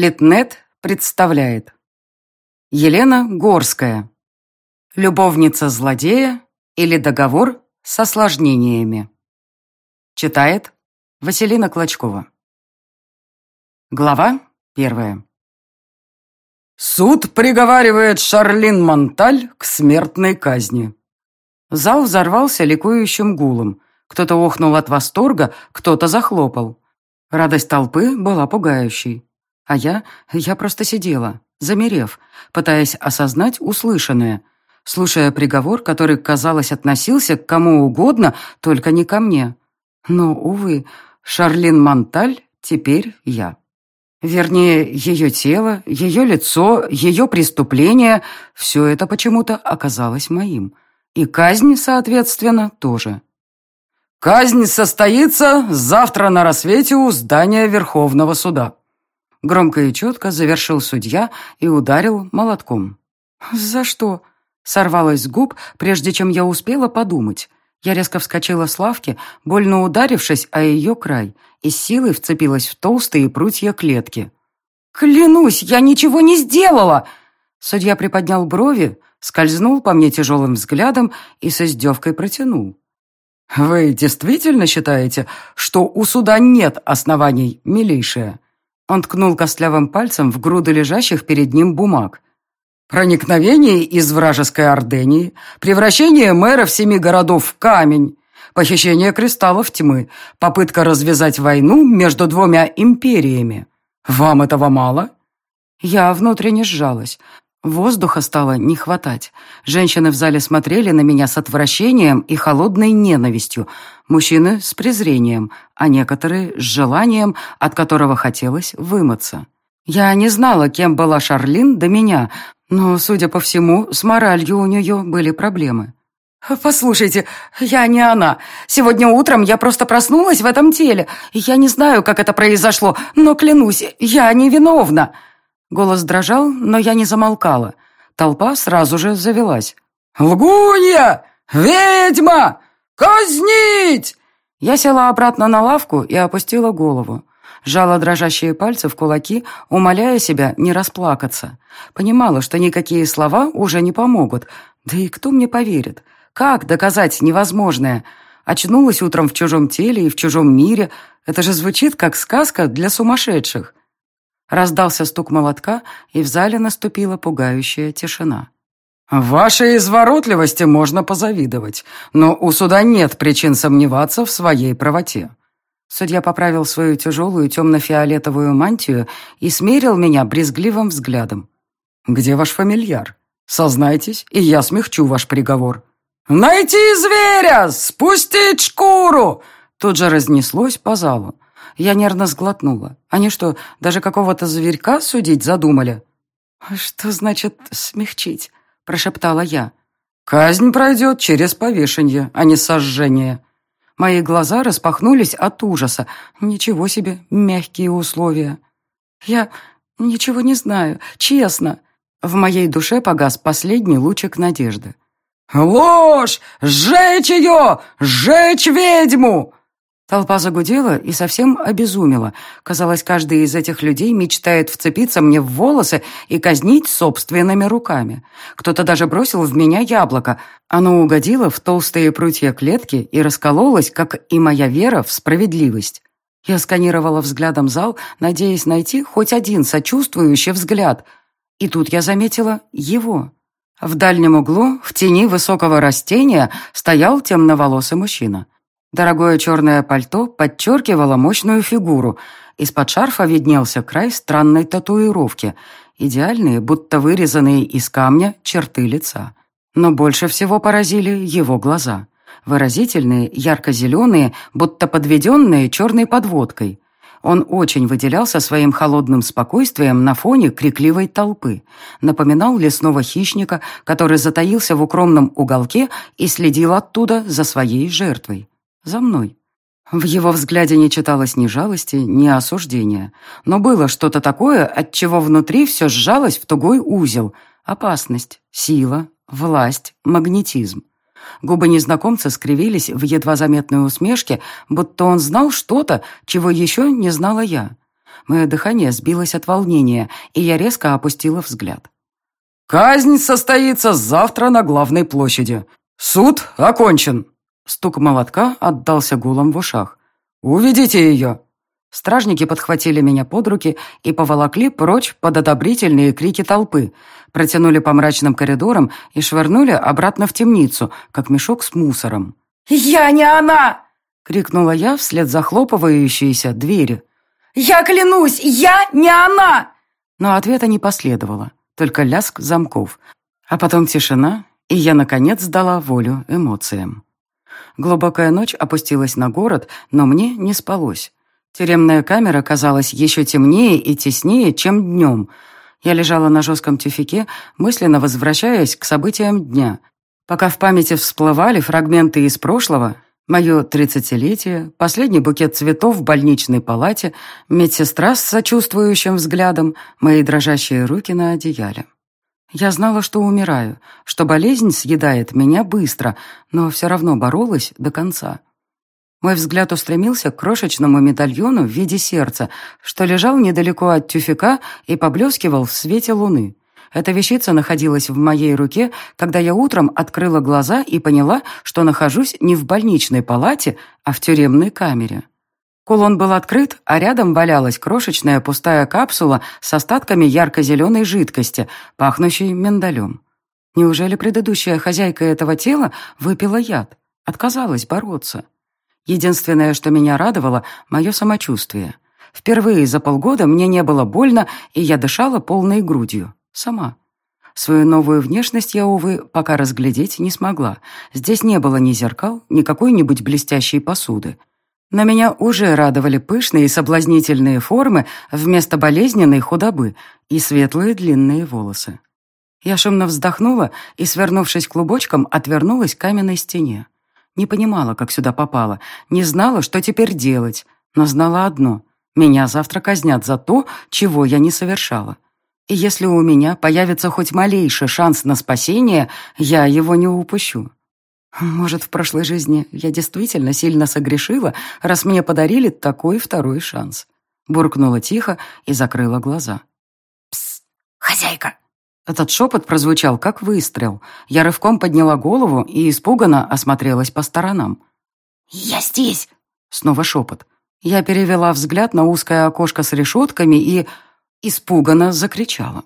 Литнет представляет. Елена Горская. Любовница злодея или договор с осложнениями. Читает Василина Клочкова. Глава первая. Суд приговаривает Шарлин Монталь к смертной казни. Зал взорвался ликующим гулом. Кто-то охнул от восторга, кто-то захлопал. Радость толпы была пугающей. А я... я просто сидела, замерев, пытаясь осознать услышанное, слушая приговор, который, казалось, относился к кому угодно, только не ко мне. Но, увы, Шарлин Монталь теперь я. Вернее, ее тело, ее лицо, ее преступление — все это почему-то оказалось моим. И казнь, соответственно, тоже. «Казнь состоится завтра на рассвете у здания Верховного суда», Громко и четко завершил судья и ударил молотком. «За что?» Сорвалась с губ, прежде чем я успела подумать. Я резко вскочила с лавки, больно ударившись о ее край, и силой вцепилась в толстые прутья клетки. «Клянусь, я ничего не сделала!» Судья приподнял брови, скользнул по мне тяжелым взглядом и с издевкой протянул. «Вы действительно считаете, что у суда нет оснований, милейшая?» Он ткнул костлявым пальцем в груды лежащих перед ним бумаг. «Проникновение из вражеской Ордении, превращение мэров семи городов в камень, похищение кристаллов тьмы, попытка развязать войну между двумя империями. Вам этого мало?» Я внутренне сжалась. Воздуха стало не хватать. Женщины в зале смотрели на меня с отвращением и холодной ненавистью, мужчины с презрением, а некоторые с желанием, от которого хотелось вымыться. Я не знала, кем была Шарлин до меня, но, судя по всему, с моралью у нее были проблемы. «Послушайте, я не она. Сегодня утром я просто проснулась в этом теле. Я не знаю, как это произошло, но клянусь, я невиновна». Голос дрожал, но я не замолкала. Толпа сразу же завелась. «Лгунья! Ведьма! Казнить!» Я села обратно на лавку и опустила голову. Жала дрожащие пальцы в кулаки, умоляя себя не расплакаться. Понимала, что никакие слова уже не помогут. Да и кто мне поверит? Как доказать невозможное? Очнулась утром в чужом теле и в чужом мире. Это же звучит как сказка для сумасшедших. Раздался стук молотка, и в зале наступила пугающая тишина. «Вашей изворотливости можно позавидовать, но у суда нет причин сомневаться в своей правоте». Судья поправил свою тяжелую темно-фиолетовую мантию и смерил меня брезгливым взглядом. «Где ваш фамильяр? Сознайтесь, и я смягчу ваш приговор». «Найти зверя! Спустить шкуру!» Тут же разнеслось по залу. Я нервно сглотнула. Они что, даже какого-то зверька судить задумали? «Что значит смягчить?» – прошептала я. «Казнь пройдет через повешение, а не сожжение». Мои глаза распахнулись от ужаса. Ничего себе, мягкие условия. Я ничего не знаю, честно. В моей душе погас последний лучик надежды. «Ложь! Сжечь ее! Сжечь ведьму!» Толпа загудела и совсем обезумела. Казалось, каждый из этих людей мечтает вцепиться мне в волосы и казнить собственными руками. Кто-то даже бросил в меня яблоко. Оно угодило в толстые прутья клетки и раскололось, как и моя вера в справедливость. Я сканировала взглядом зал, надеясь найти хоть один сочувствующий взгляд. И тут я заметила его. В дальнем углу, в тени высокого растения, стоял темноволосый мужчина. Дорогое черное пальто подчеркивало мощную фигуру. Из-под шарфа виднелся край странной татуировки. Идеальные, будто вырезанные из камня, черты лица. Но больше всего поразили его глаза. Выразительные, ярко-зеленые, будто подведенные черной подводкой. Он очень выделялся своим холодным спокойствием на фоне крикливой толпы. Напоминал лесного хищника, который затаился в укромном уголке и следил оттуда за своей жертвой за мной. В его взгляде не читалось ни жалости, ни осуждения. Но было что-то такое, от чего внутри все сжалось в тугой узел. Опасность, сила, власть, магнетизм. Губы незнакомца скривились в едва заметной усмешке, будто он знал что-то, чего еще не знала я. Мое дыхание сбилось от волнения, и я резко опустила взгляд. «Казнь состоится завтра на главной площади. Суд окончен!» Стук молотка отдался гулом в ушах. «Уведите ее!» Стражники подхватили меня под руки и поволокли прочь под одобрительные крики толпы, протянули по мрачным коридорам и швырнули обратно в темницу, как мешок с мусором. «Я не она!» — крикнула я вслед захлопывающейся двери. «Я клянусь, я не она!» Но ответа не последовало, только ляск замков. А потом тишина, и я, наконец, дала волю эмоциям. Глубокая ночь опустилась на город, но мне не спалось. Тюремная камера казалась еще темнее и теснее, чем днем. Я лежала на жестком тюфике, мысленно возвращаясь к событиям дня. Пока в памяти всплывали фрагменты из прошлого, мое тридцатилетие, последний букет цветов в больничной палате, медсестра с сочувствующим взглядом, мои дрожащие руки на одеяле. Я знала, что умираю, что болезнь съедает меня быстро, но все равно боролась до конца. Мой взгляд устремился к крошечному медальону в виде сердца, что лежал недалеко от тюфика и поблескивал в свете луны. Эта вещица находилась в моей руке, когда я утром открыла глаза и поняла, что нахожусь не в больничной палате, а в тюремной камере. Кулон был открыт, а рядом валялась крошечная пустая капсула с остатками ярко-зеленой жидкости, пахнущей миндалем. Неужели предыдущая хозяйка этого тела выпила яд? Отказалась бороться. Единственное, что меня радовало, мое самочувствие. Впервые за полгода мне не было больно, и я дышала полной грудью. Сама. Свою новую внешность я, увы, пока разглядеть не смогла. Здесь не было ни зеркал, ни какой-нибудь блестящей посуды. На меня уже радовали пышные и соблазнительные формы вместо болезненной худобы и светлые длинные волосы. Я шумно вздохнула и, свернувшись клубочком, отвернулась к каменной стене. Не понимала, как сюда попала, не знала, что теперь делать, но знала одно — меня завтра казнят за то, чего я не совершала. И если у меня появится хоть малейший шанс на спасение, я его не упущу. Может, в прошлой жизни я действительно сильно согрешила, раз мне подарили такой второй шанс. Буркнула тихо и закрыла глаза. «Псс, хозяйка!» Этот шепот прозвучал, как выстрел. Я рывком подняла голову и испуганно осмотрелась по сторонам. «Я здесь!» Снова шепот. Я перевела взгляд на узкое окошко с решетками и испуганно закричала.